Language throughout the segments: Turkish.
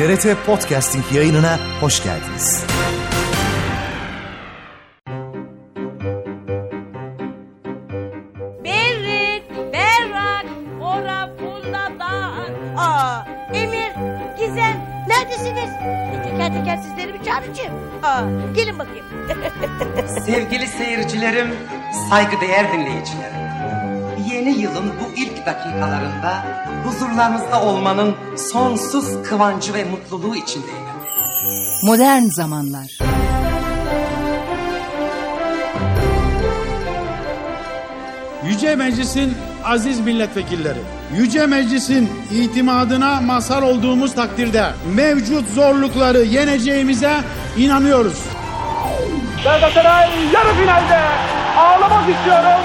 TRT Podcasting yayınına hoş geldiniz. Berrik, berrak, ora fulladan. Aa, Emir, Gizem, neredesiniz? Teker teker sizleri bir çağıracağım. Aa, gelin bakayım. Sevgili seyircilerim, saygıdeğer dinleyicilerim. İlk dakikalarında huzurlarınızda olmanın sonsuz kıvancı ve mutluluğu içindeyim. Modern zamanlar. Yüce Meclis'in aziz milletvekilleri, Yüce Meclis'in itimadına mazhar olduğumuz takdirde mevcut zorlukları yeneceğimize inanıyoruz. Galatasaray yarı finalde ağlamak istiyorum.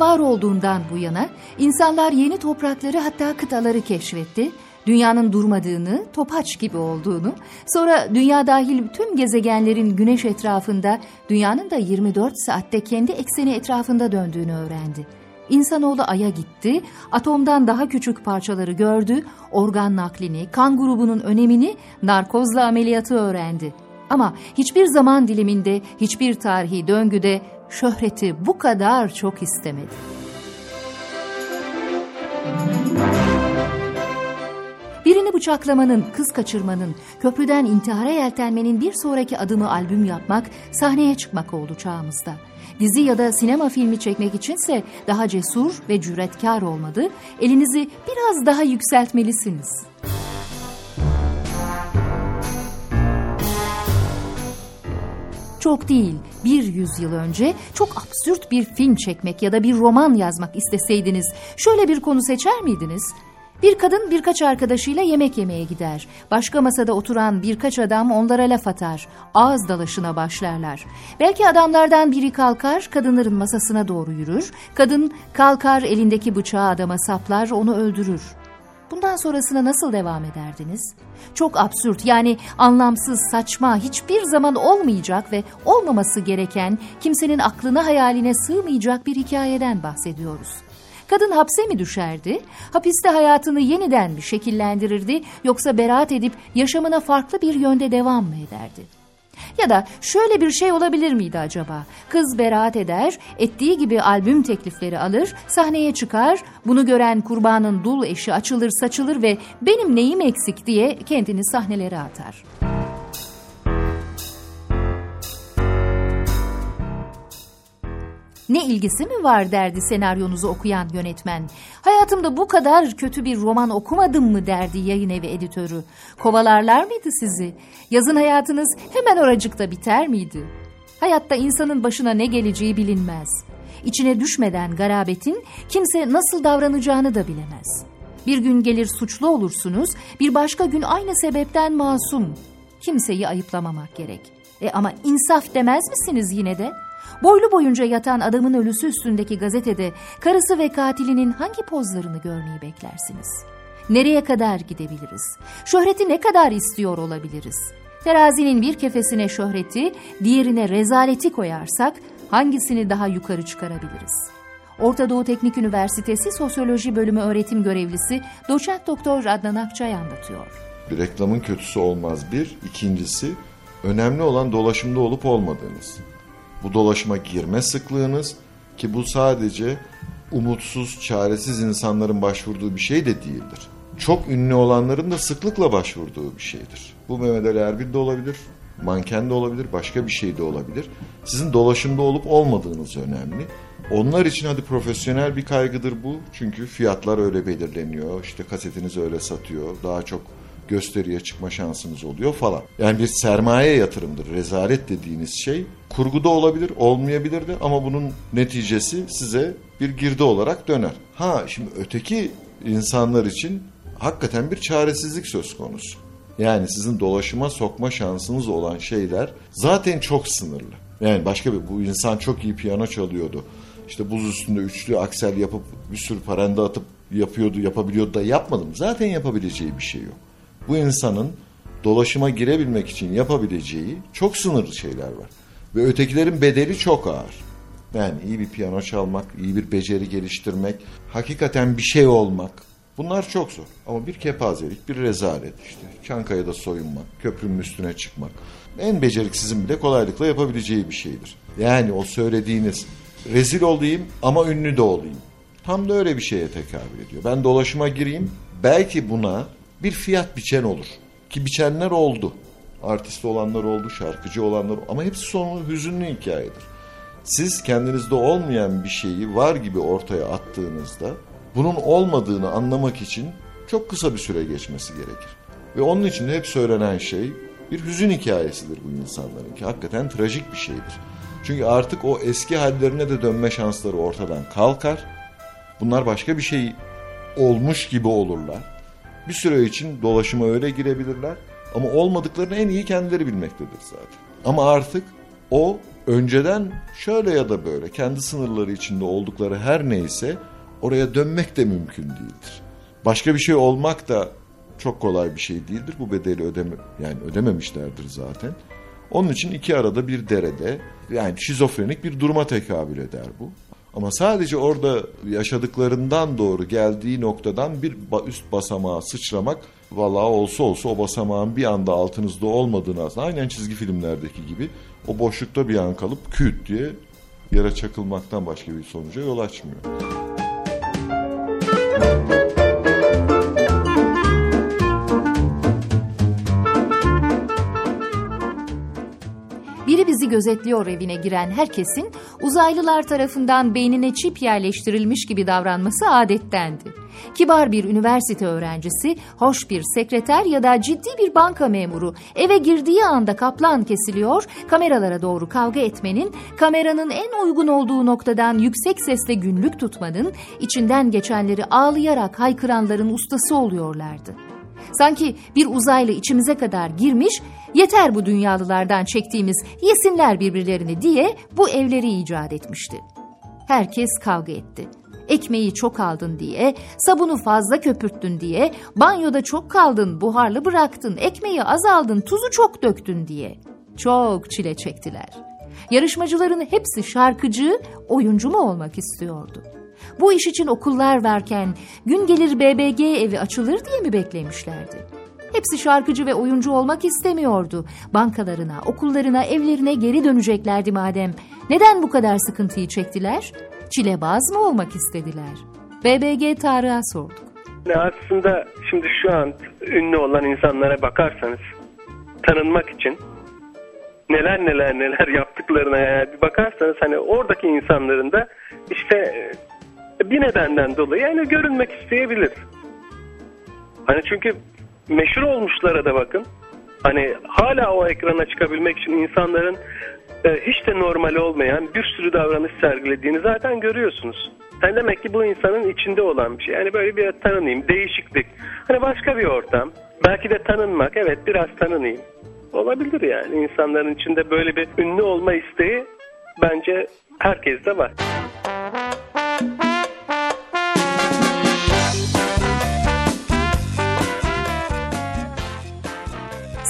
Var olduğundan bu yana insanlar yeni toprakları hatta kıtaları keşfetti. Dünyanın durmadığını, topaç gibi olduğunu, sonra dünya dahil tüm gezegenlerin güneş etrafında, dünyanın da 24 saatte kendi ekseni etrafında döndüğünü öğrendi. İnsanoğlu Ay'a gitti, atomdan daha küçük parçaları gördü, organ naklini, kan grubunun önemini, narkozla ameliyatı öğrendi. Ama hiçbir zaman diliminde, hiçbir tarihi döngüde şöhreti bu kadar çok istemedi. Birini bıçaklamanın, kız kaçırmanın, köprüden intihara yeltenmenin bir sonraki adımı albüm yapmak, sahneye çıkmak oldu çağımızda. Dizi ya da sinema filmi çekmek içinse daha cesur ve cüretkar olmadı, elinizi biraz daha yükseltmelisiniz. Çok değil, bir yüzyıl önce çok absürt bir film çekmek ya da bir roman yazmak isteseydiniz şöyle bir konu seçer miydiniz? Bir kadın birkaç arkadaşıyla yemek yemeye gider. Başka masada oturan birkaç adam onlara laf atar. Ağız dalaşına başlarlar. Belki adamlardan biri kalkar, kadınların masasına doğru yürür. Kadın kalkar elindeki bıçağı adama saplar, onu öldürür. Bundan sonrasına nasıl devam ederdiniz? Çok absürt yani anlamsız, saçma, hiçbir zaman olmayacak ve olmaması gereken, kimsenin aklına hayaline sığmayacak bir hikayeden bahsediyoruz. Kadın hapse mi düşerdi? Hapiste hayatını yeniden mi şekillendirirdi yoksa beraat edip yaşamına farklı bir yönde devam mı ederdi? Ya da şöyle bir şey olabilir miydi acaba? Kız beraat eder, ettiği gibi albüm teklifleri alır, sahneye çıkar, bunu gören kurbanın dul eşi açılır saçılır ve benim neyim eksik diye kendini sahnelere atar. Ne ilgisi mi var derdi senaryonuzu okuyan yönetmen. Hayatımda bu kadar kötü bir roman okumadım mı derdi yayın evi editörü. Kovalarlar mıydı sizi? Yazın hayatınız hemen oracıkta biter miydi? Hayatta insanın başına ne geleceği bilinmez. İçine düşmeden garabetin kimse nasıl davranacağını da bilemez. Bir gün gelir suçlu olursunuz, bir başka gün aynı sebepten masum. Kimseyi ayıplamamak gerek. E ama insaf demez misiniz yine de? Boylu boyunca yatan adamın ölüsü üstündeki gazetede karısı ve katilinin hangi pozlarını görmeyi beklersiniz? Nereye kadar gidebiliriz? Şöhreti ne kadar istiyor olabiliriz? Terazinin bir kefesine şöhreti, diğerine rezaleti koyarsak hangisini daha yukarı çıkarabiliriz? Orta Doğu Teknik Üniversitesi Sosyoloji Bölümü öğretim görevlisi Doçent Doktor Adnan Akçay anlatıyor. Bir reklamın kötüsü olmaz bir. İkincisi önemli olan dolaşımda olup olmadığınız. Bu dolaşıma girme sıklığınız ki bu sadece umutsuz, çaresiz insanların başvurduğu bir şey de değildir. Çok ünlü olanların da sıklıkla başvurduğu bir şeydir. Bu Mehmet Ali Erbil de olabilir, manken de olabilir, başka bir şey de olabilir. Sizin dolaşımda olup olmadığınız önemli. Onlar için hadi profesyonel bir kaygıdır bu. Çünkü fiyatlar öyle belirleniyor. İşte kasetiniz öyle satıyor. Daha çok gösteriye çıkma şansınız oluyor falan. Yani bir sermaye yatırımdır. Rezalet dediğiniz şey kurguda olabilir, olmayabilir de ama bunun neticesi size bir girdi olarak döner. Ha şimdi öteki insanlar için hakikaten bir çaresizlik söz konusu. Yani sizin dolaşıma sokma şansınız olan şeyler zaten çok sınırlı. Yani başka bir bu insan çok iyi piyano çalıyordu. İşte buz üstünde üçlü aksel yapıp bir sürü paranda atıp yapıyordu, yapabiliyordu da yapmadım. Zaten yapabileceği bir şey yok. Bu insanın dolaşıma girebilmek için yapabileceği çok sınırlı şeyler var. Ve ötekilerin bedeli çok ağır. Yani iyi bir piyano çalmak, iyi bir beceri geliştirmek, hakikaten bir şey olmak. Bunlar çok zor. Ama bir kepazelik, bir rezalet, işte Çankaya'da soyunmak, köprünün üstüne çıkmak. En beceriksizin bile kolaylıkla yapabileceği bir şeydir. Yani o söylediğiniz rezil olayım ama ünlü de olayım. Tam da öyle bir şeye tekabül ediyor. Ben dolaşıma gireyim, belki buna bir fiyat biçen olur. Ki biçenler oldu. Artist olanlar oldu, şarkıcı olanlar ama hepsi sonu hüzünlü hikayedir. Siz kendinizde olmayan bir şeyi var gibi ortaya attığınızda bunun olmadığını anlamak için çok kısa bir süre geçmesi gerekir. Ve onun için de hep söylenen şey bir hüzün hikayesidir bu insanların ki hakikaten trajik bir şeydir. Çünkü artık o eski hallerine de dönme şansları ortadan kalkar. Bunlar başka bir şey olmuş gibi olurlar. Bir süre için dolaşıma öyle girebilirler ama olmadıklarını en iyi kendileri bilmektedir zaten. Ama artık o önceden şöyle ya da böyle kendi sınırları içinde oldukları her neyse oraya dönmek de mümkün değildir. Başka bir şey olmak da çok kolay bir şey değildir. Bu bedeli ödeme yani ödememişlerdir zaten. Onun için iki arada bir derede yani şizofrenik bir duruma tekabül eder bu. Ama sadece orada yaşadıklarından doğru geldiği noktadan bir üst basamağa sıçramak vallahi olsa olsa o basamağın bir anda altınızda olmadığını aslında aynen çizgi filmlerdeki gibi o boşlukta bir an kalıp küt diye yere çakılmaktan başka bir sonuca yol açmıyor. Gözetliyor evine giren herkesin uzaylılar tarafından beynine çip yerleştirilmiş gibi davranması adettendi. Kibar bir üniversite öğrencisi, hoş bir sekreter ya da ciddi bir banka memuru eve girdiği anda kaplan kesiliyor, kameralara doğru kavga etmenin, kameranın en uygun olduğu noktadan yüksek sesle günlük tutmanın, içinden geçenleri ağlayarak haykıranların ustası oluyorlardı. Sanki bir uzaylı içimize kadar girmiş, yeter bu dünyalılardan çektiğimiz yesinler birbirlerini diye bu evleri icat etmişti. Herkes kavga etti. Ekmeği çok aldın diye, sabunu fazla köpürttün diye, banyoda çok kaldın, buharlı bıraktın, ekmeği az aldın, tuzu çok döktün diye. Çok çile çektiler. Yarışmacıların hepsi şarkıcı, oyuncu mu olmak istiyordu? Bu iş için okullar varken gün gelir BBG evi açılır diye mi beklemişlerdi? Hepsi şarkıcı ve oyuncu olmak istemiyordu. Bankalarına, okullarına, evlerine geri döneceklerdi madem. Neden bu kadar sıkıntıyı çektiler? Çilebaz mı olmak istediler? BBG Tarık'a sorduk. Aslında şimdi şu an ünlü olan insanlara bakarsanız tanınmak için neler neler neler yaptıklarına yani bir bakarsanız hani oradaki insanların da işte bir nedenden dolayı yani görünmek isteyebilir. Hani çünkü meşhur olmuşlara da bakın. Hani hala o ekrana çıkabilmek için insanların e, hiç de normal olmayan bir sürü davranış sergilediğini zaten görüyorsunuz. Yani demek ki bu insanın içinde olan bir şey. Yani böyle bir tanınayım, değişiklik. Hani başka bir ortam. Belki de tanınmak, evet biraz tanınayım. Olabilir yani. insanların içinde böyle bir ünlü olma isteği bence herkeste var.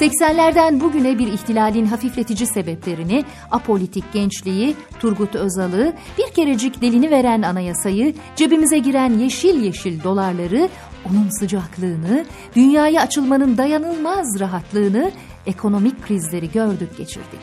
80'lerden bugüne bir ihtilalin hafifletici sebeplerini, apolitik gençliği, Turgut Özal'ı, bir kerecik delini veren anayasayı, cebimize giren yeşil yeşil dolarları, onun sıcaklığını, dünyaya açılmanın dayanılmaz rahatlığını, ekonomik krizleri gördük geçirdik.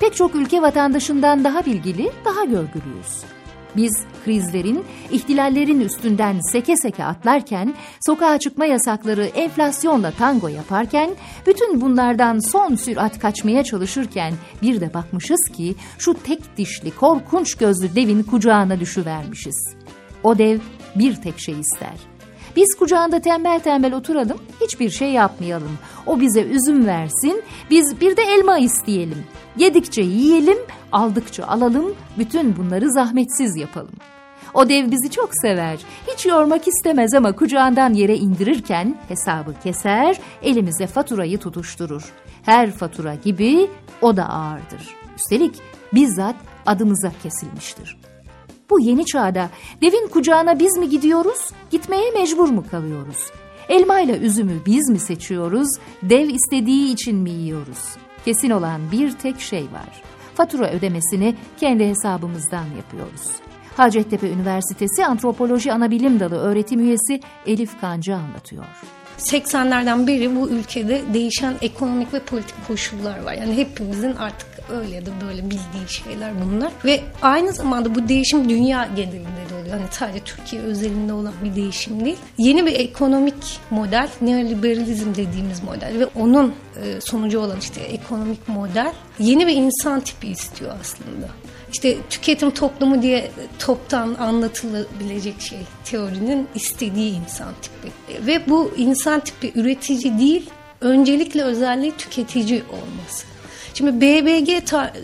Pek çok ülke vatandaşından daha bilgili, daha görgülüyüz. Biz krizlerin, ihtilallerin üstünden seke seke atlarken, sokağa çıkma yasakları enflasyonla tango yaparken, bütün bunlardan son sürat kaçmaya çalışırken bir de bakmışız ki şu tek dişli korkunç gözlü devin kucağına düşüvermişiz. O dev bir tek şey ister. Biz kucağında tembel tembel oturalım, hiçbir şey yapmayalım. O bize üzüm versin, biz bir de elma isteyelim. Yedikçe yiyelim, aldıkça alalım, bütün bunları zahmetsiz yapalım. O dev bizi çok sever. Hiç yormak istemez ama kucağından yere indirirken hesabı keser, elimize faturayı tutuşturur. Her fatura gibi o da ağırdır. Üstelik bizzat adımıza kesilmiştir. Bu yeni çağda devin kucağına biz mi gidiyoruz, gitmeye mecbur mu kalıyoruz? Elma ile üzümü biz mi seçiyoruz, dev istediği için mi yiyoruz? Kesin olan bir tek şey var. Fatura ödemesini kendi hesabımızdan yapıyoruz. Hacettepe Üniversitesi Antropoloji Anabilim Dalı öğretim üyesi Elif Kancı anlatıyor. 80'lerden beri bu ülkede değişen ekonomik ve politik koşullar var. Yani hepimizin artık öyle ya da böyle bildiği şeyler bunlar. Ve aynı zamanda bu değişim dünya genelinde de oluyor. Hani sadece Türkiye özelinde olan bir değişim değil. Yeni bir ekonomik model, neoliberalizm dediğimiz model ve onun e, sonucu olan işte ekonomik model yeni bir insan tipi istiyor aslında işte tüketim toplumu diye toptan anlatılabilecek şey teorinin istediği insan tipi. Ve bu insan tipi üretici değil, öncelikle özelliği tüketici olması. Şimdi BBG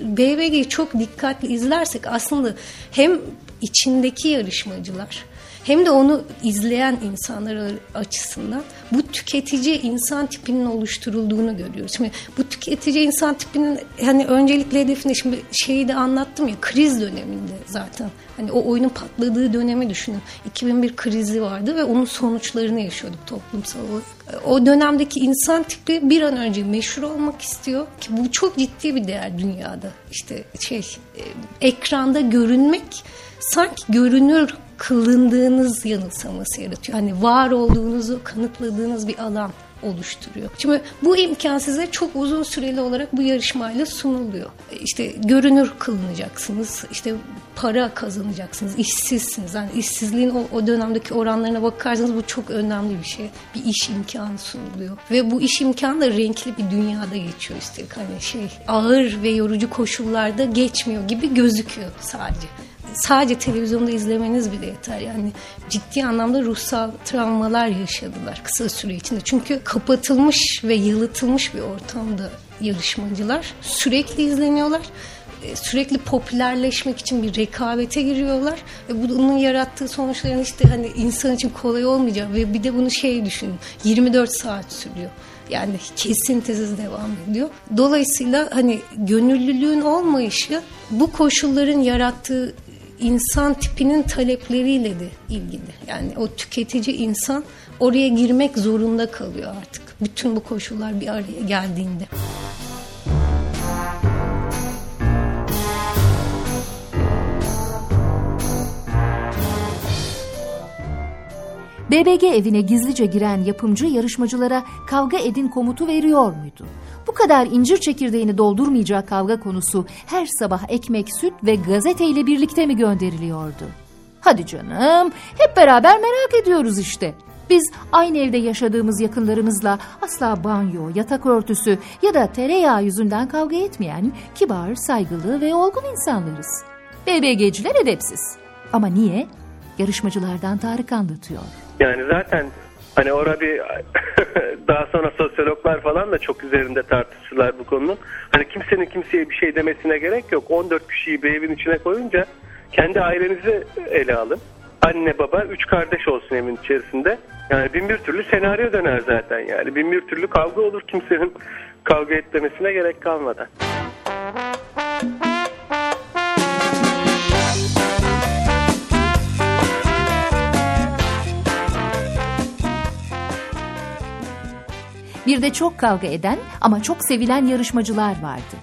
BBG'yi çok dikkatli izlersek aslında hem içindeki yarışmacılar hem de onu izleyen insanlar açısından bu tüketici insan tipinin oluşturulduğunu görüyoruz. Şimdi bu tüketici insan tipinin hani öncelikle hedefinde şimdi şeyi de anlattım ya kriz döneminde zaten. Hani o oyunun patladığı dönemi düşünün. 2001 krizi vardı ve onun sonuçlarını yaşıyorduk toplumsal olarak. O dönemdeki insan tipi bir an önce meşhur olmak istiyor ki bu çok ciddi bir değer dünyada. İşte şey e, ekranda görünmek sanki görünür kılındığınız yanılsaması yaratıyor. Hani var olduğunuzu kanıtladığınız bir alan oluşturuyor. Şimdi bu imkan size çok uzun süreli olarak bu yarışmayla sunuluyor. E, işte görünür kılınacaksınız, işte para kazanacaksınız, işsizsiniz. Yani işsizliğin o, o dönemdeki oranlarına bakarsanız bu çok önemli bir şey. Bir iş imkanı sunuluyor. Ve bu iş imkanı da renkli bir dünyada geçiyor üstelik. Hani şey ağır ve yorucu koşullarda geçmiyor gibi gözüküyor sadece sadece televizyonda izlemeniz bile yeter. Yani ciddi anlamda ruhsal travmalar yaşadılar kısa süre içinde. Çünkü kapatılmış ve yalıtılmış bir ortamda yarışmacılar sürekli izleniyorlar e, sürekli popülerleşmek için bir rekabete giriyorlar ve bunun yarattığı sonuçların işte hani insan için kolay olmayacak ve bir de bunu şey düşünün 24 saat sürüyor. Yani kesintisiz devam ediyor. Dolayısıyla hani gönüllülüğün olmayışı bu koşulların yarattığı insan tipinin talepleriyle de ilgili. Yani o tüketici insan oraya girmek zorunda kalıyor artık. Bütün bu koşullar bir araya geldiğinde. BBG evine gizlice giren yapımcı yarışmacılara kavga edin komutu veriyor muydu? Bu kadar incir çekirdeğini doldurmayacak kavga konusu her sabah ekmek, süt ve gazeteyle birlikte mi gönderiliyordu? Hadi canım, hep beraber merak ediyoruz işte. Biz aynı evde yaşadığımız yakınlarımızla asla banyo, yatak örtüsü ya da tereyağı yüzünden kavga etmeyen kibar, saygılı ve olgun insanlarız. BBG'ciler edepsiz. Ama niye? Yarışmacılardan Tarık anlatıyor. Yani zaten Hani orada bir daha sonra sosyologlar falan da çok üzerinde tartıştılar bu konunun. Hani kimsenin kimseye bir şey demesine gerek yok. 14 kişiyi bir evin içine koyunca kendi ailenizi ele alın. Anne baba üç kardeş olsun evin içerisinde. Yani bin bir türlü senaryo döner zaten yani. Bin bir türlü kavga olur kimsenin kavga etmesine gerek kalmadan. Bir de çok kavga eden ama çok sevilen yarışmacılar vardı.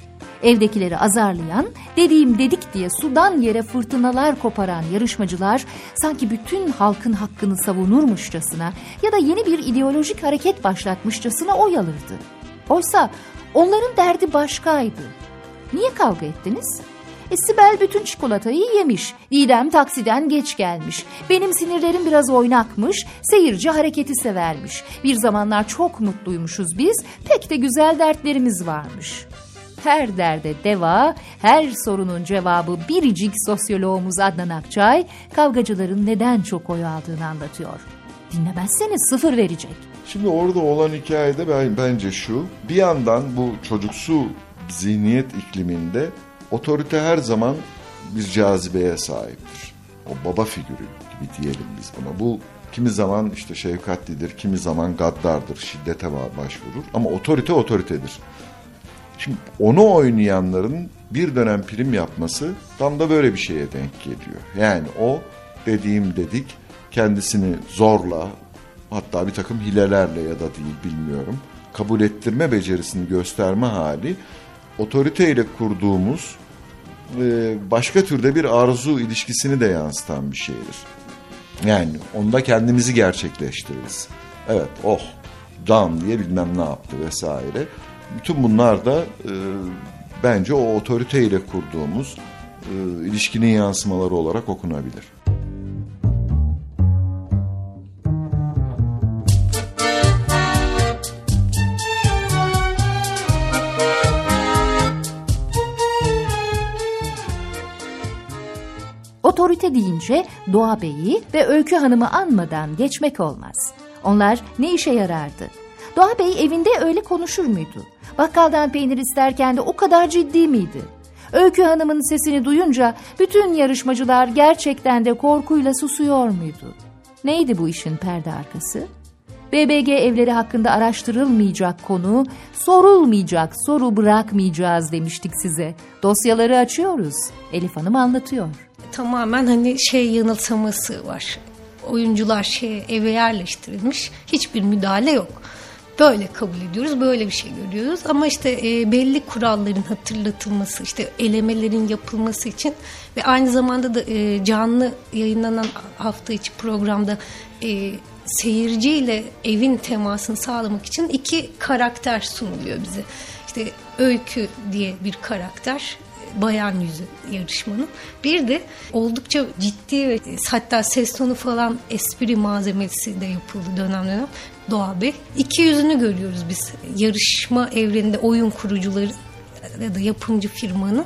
Evdekileri azarlayan, dediğim dedik diye sudan yere fırtınalar koparan yarışmacılar sanki bütün halkın hakkını savunurmuşçasına ya da yeni bir ideolojik hareket başlatmışçasına oy alırdı. Oysa onların derdi başkaydı. Niye kavga ettiniz? E, Sibel bütün çikolatayı yemiş. Didem taksiden geç gelmiş. Benim sinirlerim biraz oynakmış. Seyirci hareketi severmiş. Bir zamanlar çok mutluymuşuz biz. Pek de güzel dertlerimiz varmış. Her derde deva, her sorunun cevabı biricik sosyoloğumuz Adnan Akçay, kavgacıların neden çok oy aldığını anlatıyor. Dinlemezseniz sıfır verecek. Şimdi orada olan hikayede ben, bence şu, bir yandan bu çocuksu zihniyet ikliminde Otorite her zaman bir cazibeye sahiptir. O baba figürü gibi diyelim biz buna. Bu kimi zaman işte şefkatlidir, kimi zaman gaddardır, şiddete başvurur. Ama otorite otoritedir. Şimdi onu oynayanların bir dönem prim yapması tam da böyle bir şeye denk geliyor. Yani o dediğim dedik kendisini zorla hatta bir takım hilelerle ya da değil bilmiyorum kabul ettirme becerisini gösterme hali otoriteyle kurduğumuz başka türde bir arzu ilişkisini de yansıtan bir şeydir. Yani onda kendimizi gerçekleştiririz. Evet oh dan diye bilmem ne yaptı vesaire. Bütün bunlar da e, bence o otoriteyle kurduğumuz e, ilişkinin yansımaları olarak okunabilir. Otorite deyince Doğa Bey'i ve Öykü Hanım'ı anmadan geçmek olmaz. Onlar ne işe yarardı? Doğa Bey evinde öyle konuşur muydu? Bakkaldan peynir isterken de o kadar ciddi miydi? Öykü Hanım'ın sesini duyunca bütün yarışmacılar gerçekten de korkuyla susuyor muydu? Neydi bu işin perde arkası? BBG evleri hakkında araştırılmayacak konu, sorulmayacak soru bırakmayacağız demiştik size. Dosyaları açıyoruz. Elif Hanım anlatıyor tamamen hani şey yanılsaması var. Oyuncular şey eve yerleştirilmiş. Hiçbir müdahale yok. Böyle kabul ediyoruz, böyle bir şey görüyoruz. Ama işte e, belli kuralların hatırlatılması, işte elemelerin yapılması için ve aynı zamanda da e, canlı yayınlanan hafta içi programda e, seyirciyle evin temasını sağlamak için iki karakter sunuluyor bize. İşte Öykü diye bir karakter, bayan yüzü yarışmanın. Bir de oldukça ciddi ve hatta ses tonu falan espri malzemesi de yapıldı dönem dönem. Doğa Bey. İki yüzünü görüyoruz biz. Yarışma evreninde oyun kurucuları ya da yapımcı firmanın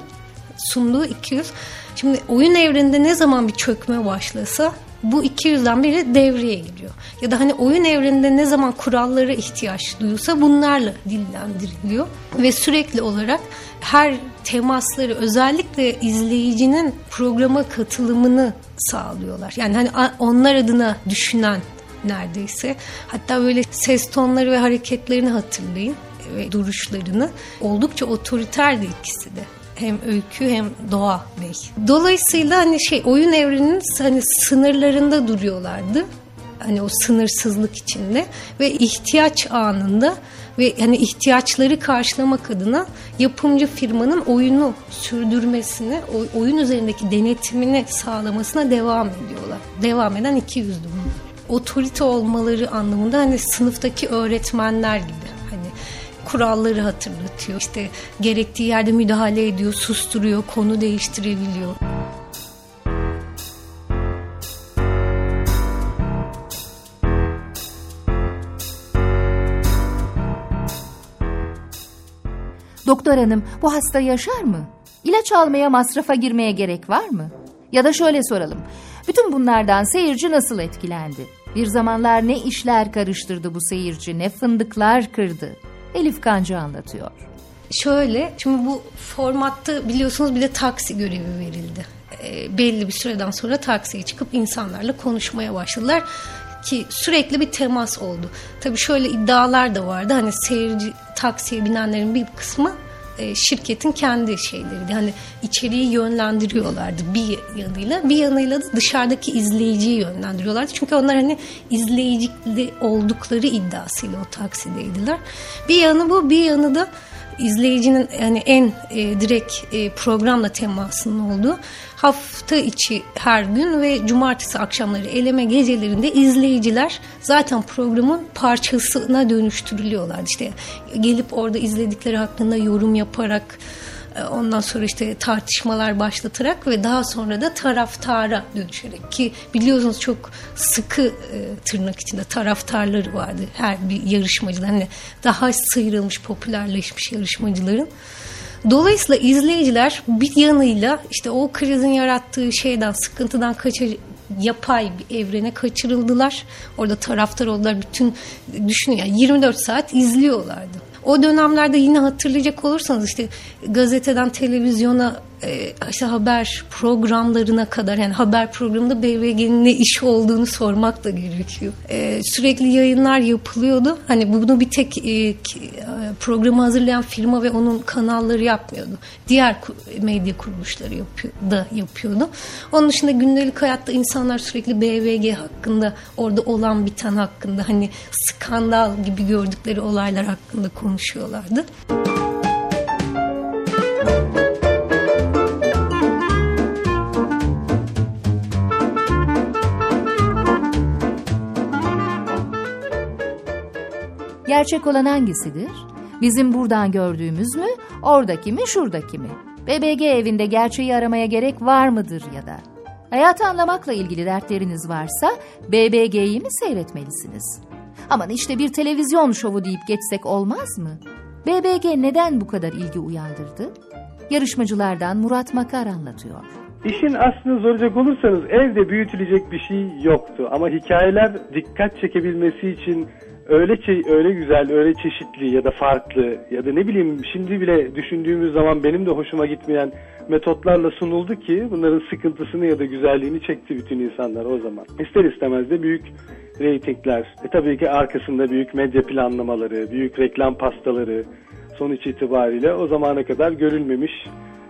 sunduğu 200. Şimdi oyun evreninde ne zaman bir çökme başlasa bu 200'den biri devreye giriyor. Ya da hani oyun evreninde ne zaman kurallara ihtiyaç duyulsa bunlarla dillendiriliyor. Ve sürekli olarak her temasları özellikle izleyicinin programa katılımını sağlıyorlar. Yani hani onlar adına düşünen neredeyse. Hatta böyle ses tonları ve hareketlerini hatırlayın ve duruşlarını. Oldukça otoriterdi ikisi de hem Öykü hem Doğa Bey. Dolayısıyla hani şey oyun evreninin hani sınırlarında duruyorlardı. Hani o sınırsızlık içinde ve ihtiyaç anında ve hani ihtiyaçları karşılamak adına yapımcı firmanın oyunu sürdürmesine, oyun üzerindeki denetimini sağlamasına devam ediyorlar. Devam eden iki yüzlü Otorite olmaları anlamında hani sınıftaki öğretmenler gibi kuralları hatırlatıyor. İşte gerektiği yerde müdahale ediyor, susturuyor, konu değiştirebiliyor. Doktor hanım bu hasta yaşar mı? İlaç almaya masrafa girmeye gerek var mı? Ya da şöyle soralım. Bütün bunlardan seyirci nasıl etkilendi? Bir zamanlar ne işler karıştırdı bu seyirci, ne fındıklar kırdı? Elif Kancı anlatıyor. Şöyle, şimdi bu formatta biliyorsunuz bir de taksi görevi verildi. E, belli bir süreden sonra taksiye çıkıp insanlarla konuşmaya başladılar ki sürekli bir temas oldu. Tabii şöyle iddialar da vardı. Hani seyirci taksiye binenlerin bir kısmı e, şirketin kendi şeyleri. Yani içeriği yönlendiriyorlardı bir yanıyla. Bir yanıyla da dışarıdaki izleyiciyi yönlendiriyorlardı. Çünkü onlar hani izleyicili oldukları iddiasıyla o taksideydiler. Bir yanı bu, bir yanı da izleyicinin yani en e, direkt e, programla temasının olduğu hafta içi her gün ve cumartesi akşamları eleme gecelerinde izleyiciler zaten programın parçasına dönüştürülüyorlar. İşte gelip orada izledikleri hakkında yorum yaparak ondan sonra işte tartışmalar başlatarak ve daha sonra da taraftara dönüşerek ki biliyorsunuz çok sıkı e, tırnak içinde taraftarları vardı her bir yarışmacıdan hani daha sıyrılmış popülerleşmiş yarışmacıların Dolayısıyla izleyiciler bir yanıyla işte o krizin yarattığı şeyden, sıkıntıdan kaçır, yapay bir evrene kaçırıldılar. Orada taraftar oldular. Bütün düşünün yani 24 saat izliyorlardı. O dönemlerde yine hatırlayacak olursanız işte gazeteden televizyona e, işte haber programlarına kadar yani haber programında BBG'nin ne iş olduğunu sormak da gerekiyor. E, sürekli yayınlar yapılıyordu. Hani bunu bir tek e, programı hazırlayan firma ve onun kanalları yapmıyordu. Diğer medya kuruluşları yapıyor, da yapıyordu. Onun dışında gündelik hayatta insanlar sürekli BBG hakkında orada olan biten hakkında hani skandal gibi gördükleri olaylar hakkında konuşuyorlardı. Gerçek olan hangisidir? Bizim buradan gördüğümüz mü, oradaki mi, şuradaki mi? BBG evinde gerçeği aramaya gerek var mıdır ya da? Hayatı anlamakla ilgili dertleriniz varsa BBG'yi mi seyretmelisiniz? Aman işte bir televizyon şovu deyip geçsek olmaz mı? BBG neden bu kadar ilgi uyandırdı? Yarışmacılardan Murat Makar anlatıyor. İşin aslını soracak olursanız evde büyütülecek bir şey yoktu. Ama hikayeler dikkat çekebilmesi için öyle öyle güzel, öyle çeşitli ya da farklı ya da ne bileyim şimdi bile düşündüğümüz zaman benim de hoşuma gitmeyen metotlarla sunuldu ki bunların sıkıntısını ya da güzelliğini çekti bütün insanlar o zaman. İster istemez de büyük reytingler, e tabii ki arkasında büyük medya planlamaları, büyük reklam pastaları sonuç itibariyle o zamana kadar görülmemiş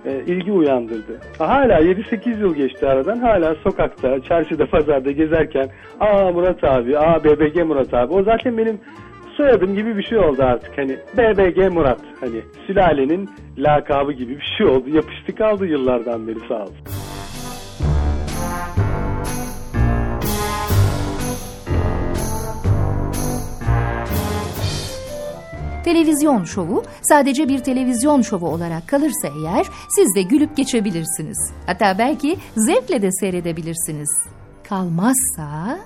e, ilgi uyandırdı. Hala 7-8 yıl geçti aradan hala sokakta, çarşıda, pazarda gezerken aa Murat abi, aa BBG Murat abi. O zaten benim soyadım gibi bir şey oldu artık. Hani BBG Murat hani sülalenin lakabı gibi bir şey oldu. Yapıştı kaldı yıllardan beri sağ olsun. Televizyon şovu sadece bir televizyon şovu olarak kalırsa eğer siz de gülüp geçebilirsiniz. Hatta belki zevkle de seyredebilirsiniz. Kalmazsa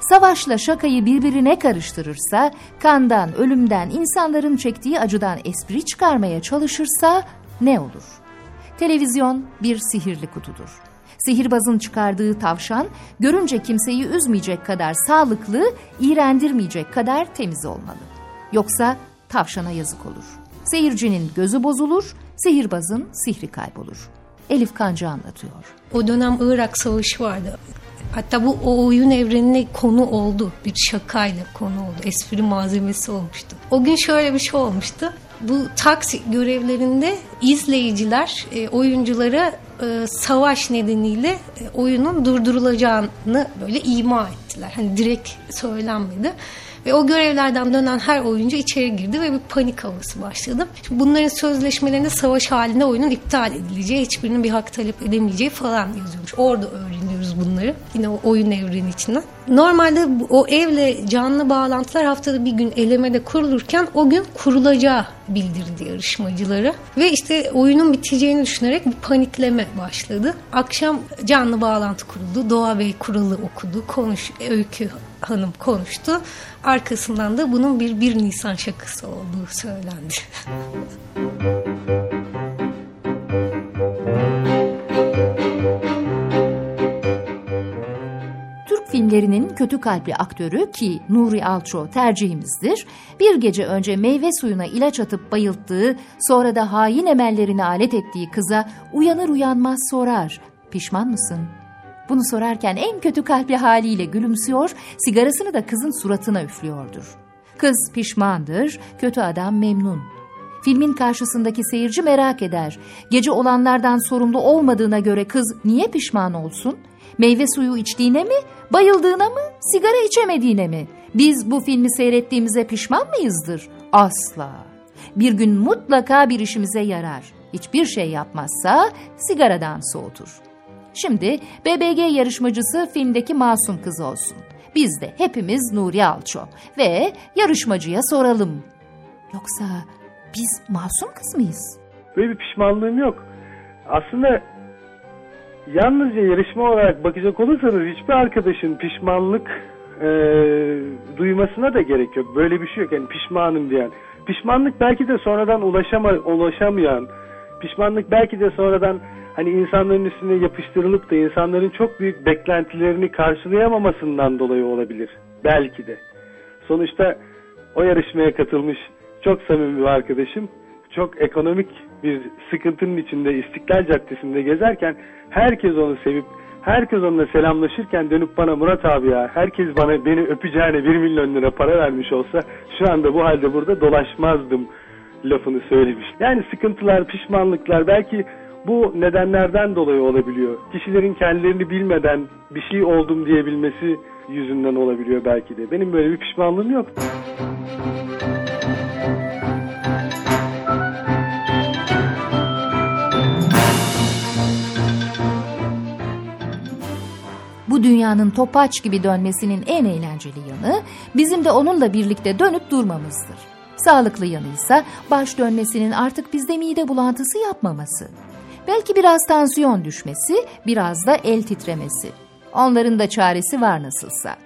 savaşla şakayı birbirine karıştırırsa, kandan, ölümden, insanların çektiği acıdan espri çıkarmaya çalışırsa ne olur? Televizyon bir sihirli kutudur. Sihirbazın çıkardığı tavşan görünce kimseyi üzmeyecek kadar sağlıklı, iğrendirmeyecek kadar temiz olmalı. Yoksa tavşana yazık olur. Seyircinin gözü bozulur, sihirbazın sihri kaybolur. Elif Kancı anlatıyor. O dönem Irak Savaşı vardı. Hatta bu o oyun evrenine konu oldu. Bir şakayla konu oldu. Espri malzemesi olmuştu. O gün şöyle bir şey olmuştu. Bu taksi görevlerinde izleyiciler e, oyunculara e, savaş nedeniyle e, oyunun durdurulacağını böyle ima ettiler. Hani direkt söylenmedi. Ve o görevlerden dönen her oyuncu içeri girdi ve bir panik havası başladı. Şimdi bunların sözleşmelerinde savaş halinde oyunun iptal edileceği, hiçbirinin bir hak talep edemeyeceği falan yazıyormuş. Orada öğreniyoruz bunları. Yine o oyun evreni içinden. Normalde o evle canlı bağlantılar haftada bir gün elemede kurulurken o gün kurulacağı bildirdi yarışmacılara. Ve işte oyunun biteceğini düşünerek bir panikleme başladı. Akşam canlı bağlantı kuruldu. Doğa Bey kuralı okudu. Konuş, Öykü Hanım konuştu. Arkasından da bunun bir 1 Nisan şakası olduğu söylendi. Türk filmlerinin kötü kalpli aktörü ki Nuri Alço tercihimizdir, bir gece önce meyve suyuna ilaç atıp bayılttığı, sonra da hain emellerini alet ettiği kıza uyanır uyanmaz sorar, pişman mısın? Bunu sorarken en kötü kalpli haliyle gülümsüyor, sigarasını da kızın suratına üflüyordur. Kız pişmandır, kötü adam memnun. Filmin karşısındaki seyirci merak eder. Gece olanlardan sorumlu olmadığına göre kız niye pişman olsun? Meyve suyu içtiğine mi, bayıldığına mı, sigara içemediğine mi? Biz bu filmi seyrettiğimize pişman mıyızdır? Asla. Bir gün mutlaka bir işimize yarar. Hiçbir şey yapmazsa sigaradan soğutur. Şimdi BBG yarışmacısı filmdeki masum kız olsun. Biz de hepimiz Nuri Alço ve yarışmacıya soralım. Yoksa biz masum kız mıyız? Böyle bir pişmanlığım yok. Aslında yalnızca yarışma olarak bakacak olursanız hiçbir arkadaşın pişmanlık e, duymasına da gerek yok. Böyle bir şey yok. Yani pişmanım diyen. Pişmanlık belki de sonradan ulaşama, ulaşamayan, pişmanlık belki de sonradan hani insanların üstüne yapıştırılıp da insanların çok büyük beklentilerini karşılayamamasından dolayı olabilir. Belki de. Sonuçta o yarışmaya katılmış çok samimi bir arkadaşım çok ekonomik bir sıkıntının içinde İstiklal Caddesi'nde gezerken herkes onu sevip herkes onunla selamlaşırken dönüp bana Murat abi ya herkes bana beni öpeceğine 1 milyon lira para vermiş olsa şu anda bu halde burada dolaşmazdım lafını söylemiş. Yani sıkıntılar, pişmanlıklar belki bu nedenlerden dolayı olabiliyor. Kişilerin kendilerini bilmeden bir şey oldum diyebilmesi yüzünden olabiliyor belki de. Benim böyle bir pişmanlığım yok. Bu dünyanın topaç gibi dönmesinin en eğlenceli yanı bizim de onunla birlikte dönüp durmamızdır. Sağlıklı yanıysa baş dönmesinin artık bizde mide bulantısı yapmaması. Belki biraz tansiyon düşmesi, biraz da el titremesi. Onların da çaresi var nasılsa.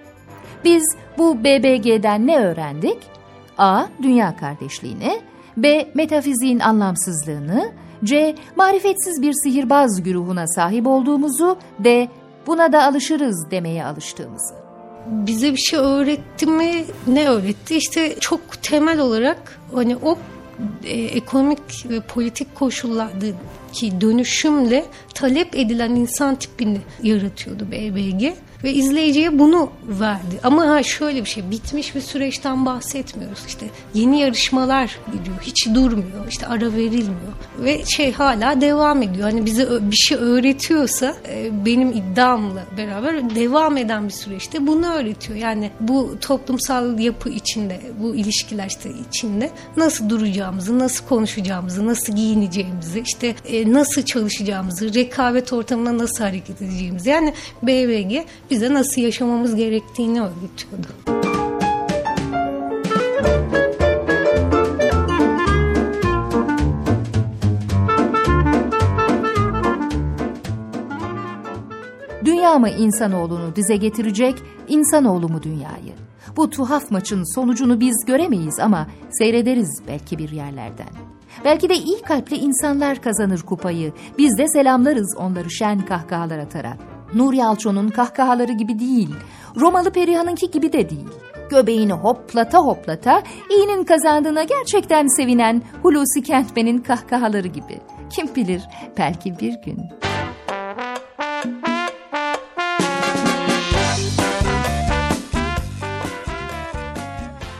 Biz bu BBG'den ne öğrendik? A. Dünya kardeşliğini B. Metafiziğin anlamsızlığını C. Marifetsiz bir sihirbaz güruhuna sahip olduğumuzu D. Buna da alışırız demeye alıştığımızı. Bize bir şey öğretti mi? Ne öğretti? İşte çok temel olarak hani o e, ekonomik ve politik koşullardaki dönüşümle talep edilen insan tipini yaratıyordu BBG ve izleyiciye bunu verdi. Ama ha şöyle bir şey bitmiş bir süreçten bahsetmiyoruz. İşte yeni yarışmalar gidiyor. Hiç durmuyor. İşte ara verilmiyor. Ve şey hala devam ediyor. Hani bize bir şey öğretiyorsa e, benim iddiamla beraber devam eden bir süreçte bunu öğretiyor. Yani bu toplumsal yapı içinde, bu ilişkiler işte içinde nasıl duracağımızı, nasıl konuşacağımızı, nasıl giyineceğimizi, işte e, nasıl çalışacağımızı, rekabet ortamında nasıl hareket edeceğimizi. Yani BVG bize nasıl yaşamamız gerektiğini öğretiyordu. Dünya mı insanoğlunu dize getirecek, insanoğlu mu dünyayı? Bu tuhaf maçın sonucunu biz göremeyiz ama seyrederiz belki bir yerlerden. Belki de iyi kalpli insanlar kazanır kupayı. Biz de selamlarız onları şen kahkahalar atarak. Nur Yalçın'ın kahkahaları gibi değil, Romalı Perihan'ınki gibi de değil. Göbeğini hoplata hoplata iyinin kazandığına gerçekten sevinen Hulusi Kentmen'in kahkahaları gibi. Kim bilir belki bir gün.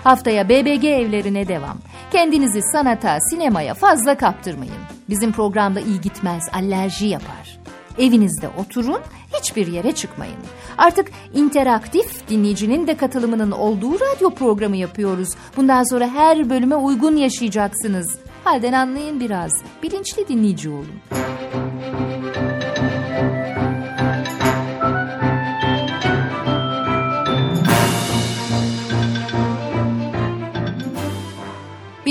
Haftaya BBG evlerine devam. Kendinizi sanata, sinemaya fazla kaptırmayın. Bizim programda iyi gitmez, alerji yapar. Evinizde oturun, hiçbir yere çıkmayın. Artık interaktif dinleyicinin de katılımının olduğu radyo programı yapıyoruz. Bundan sonra her bölüme uygun yaşayacaksınız. Halden anlayın biraz. Bilinçli dinleyici olun.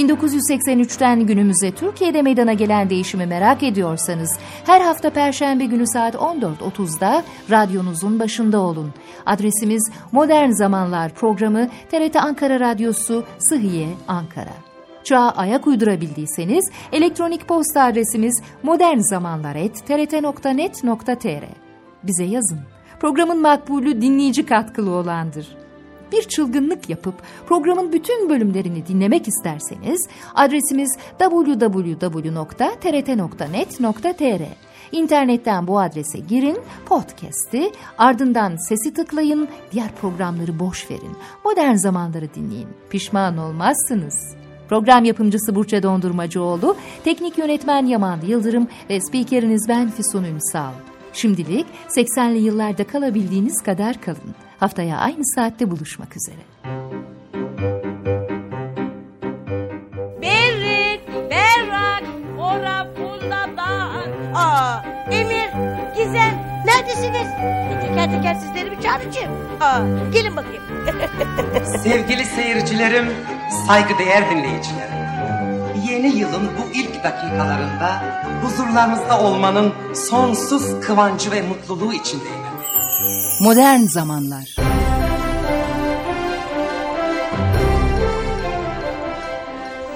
1983'ten günümüze Türkiye'de meydana gelen değişimi merak ediyorsanız her hafta Perşembe günü saat 14.30'da radyonuzun başında olun. Adresimiz Modern Zamanlar programı TRT Ankara Radyosu Sıhhiye Ankara. Çağa ayak uydurabildiyseniz elektronik posta adresimiz modernzamanlar.trt.net.tr Bize yazın. Programın makbulü dinleyici katkılı olandır bir çılgınlık yapıp programın bütün bölümlerini dinlemek isterseniz adresimiz www.trt.net.tr İnternetten bu adrese girin, podcast'i, ardından sesi tıklayın, diğer programları boş verin. Modern zamanları dinleyin. Pişman olmazsınız. Program yapımcısı Burçe Dondurmacıoğlu, teknik yönetmen Yaman Yıldırım ve spikeriniz ben Füsun Ünsal. Şimdilik 80'li yıllarda kalabildiğiniz kadar kalın. Haftaya aynı saatte buluşmak üzere. Berrik, berrak, ora fulladan. Aa, Emir, Gizem, neredesiniz? Teker teker sizleri bir çağıracağım. Aa, gelin bakayım. Sevgili seyircilerim, saygıdeğer dinleyicilerim. Yeni yılın bu ilk dakikalarında huzurlarınızda olmanın sonsuz kıvancı ve mutluluğu içindeyim. Modern zamanlar.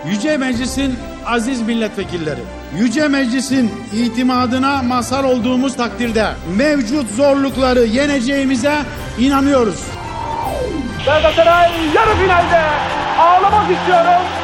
Yüce Meclis'in aziz milletvekilleri, Yüce Meclis'in itimadına mazhar olduğumuz takdirde mevcut zorlukları yeneceğimize inanıyoruz. Galatasaray yarı finalde ağlamak istiyorum.